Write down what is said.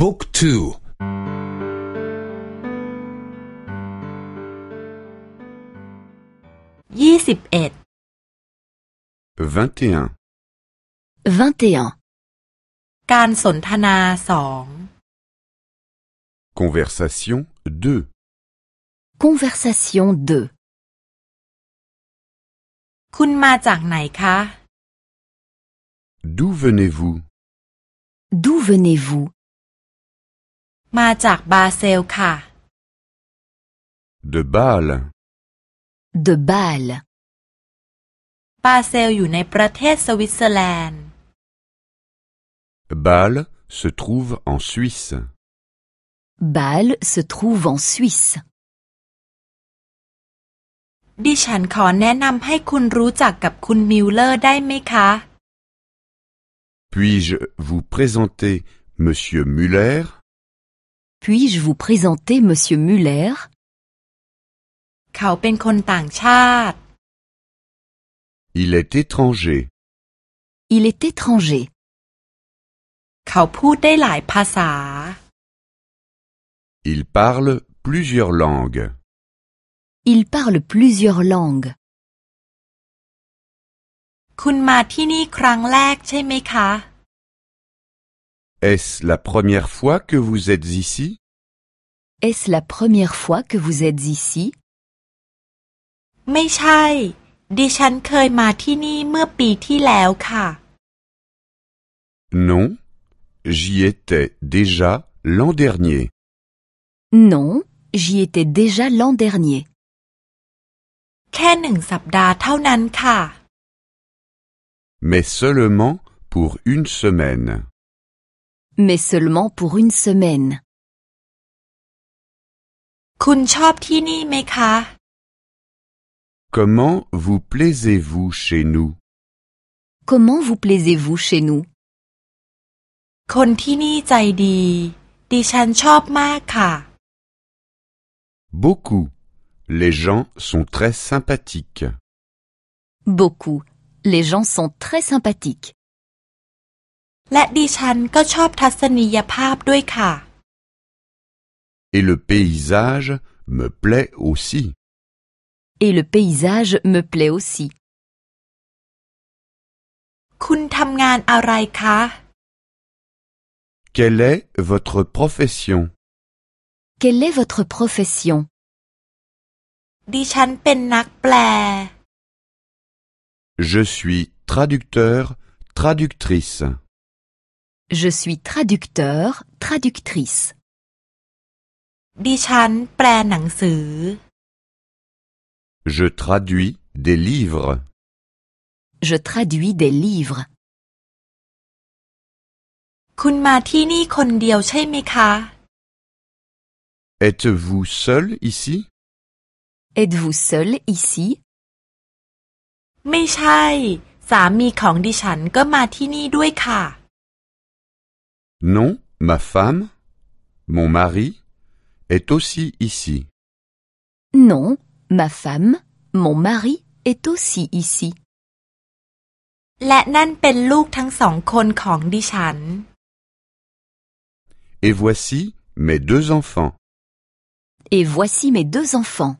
บุ๊กทู ยี่สิบเอ็ด 21. 21. การสนทนาสอง Conversation 2. Conversation 2. คุณมาจากไหนคะ D'où venez-vous D'où venez-vous มาจากบาเซลค่ะ De Bâle. De Bâle. บาเซลอยู่ในประเทศสวิตเซอร์แลนด์ Bâle se trouve en Suisse. Bâle se trouve en Suisse. ดิฉันขอแนะนำให้คุณรู้จักกับคุณมิลเลอร์ได้ไหมคะ Puis-je vous présenter Monsieur Muller Puis-je vous présenter Monsieur Muller เขาเป็นคนต่างชาติ Il est étranger. Il est étranger. เขาพูดได้หลายภาษา Il parle plusieurs langues. Il parle plusieurs langues. คุณมาที่นี่ครั้งแรกใช่ไหมคะ Est-ce la première fois que vous êtes ici Est-ce la première fois que vous êtes ici ไม่ใช่ ดิฉันเคยมาที่นี่เมื่อปีที่แล้วค่ะ Non, j'y étais déjà l'an dernier. Non, j'y étais déjà l'an dernier. แค่หนึ่งสัปดาห์เท่านั้นค่ะ Mais seulement pour une semaine. mais seulement pour une semaine. Comment vous plaisez-vous chez nous? Comment vous plaisez-vous chez nous? Beaucoup. Les gens sont très sympathiques. Beaucoup. Les gens sont très sympathiques. และดิฉันก็ชอบทัศนียภาพด้วยค่ะ Et le paysage me plaît aussi. Et le paysage me plaît aussi. คุณทำงานอะไรคะ Quelle est votre profession Quelle est votre profession ดิฉันเป็นนักแปล Je suis traducteur, traductrice. Je suis traducteur, traductrice. ดิฉันแปลหนังสือ Je traduis des livres. Je traduis des livres. คุณมาที่นี่คนเดียวใช่ไหมคะ Êtes-vous seul ici Êtes-vous seul ici ไม่ใช่ สามีของดิฉันก็มาที่นี่ด้วยค่ะ Non, ma femme, mon mari, est aussi ici. Non, ma femme, mon mari est aussi ici. และนั่นเป็นลูกทั้งสองคนของดิฉัน Et voici mes deux enfants. Et voici mes deux enfants.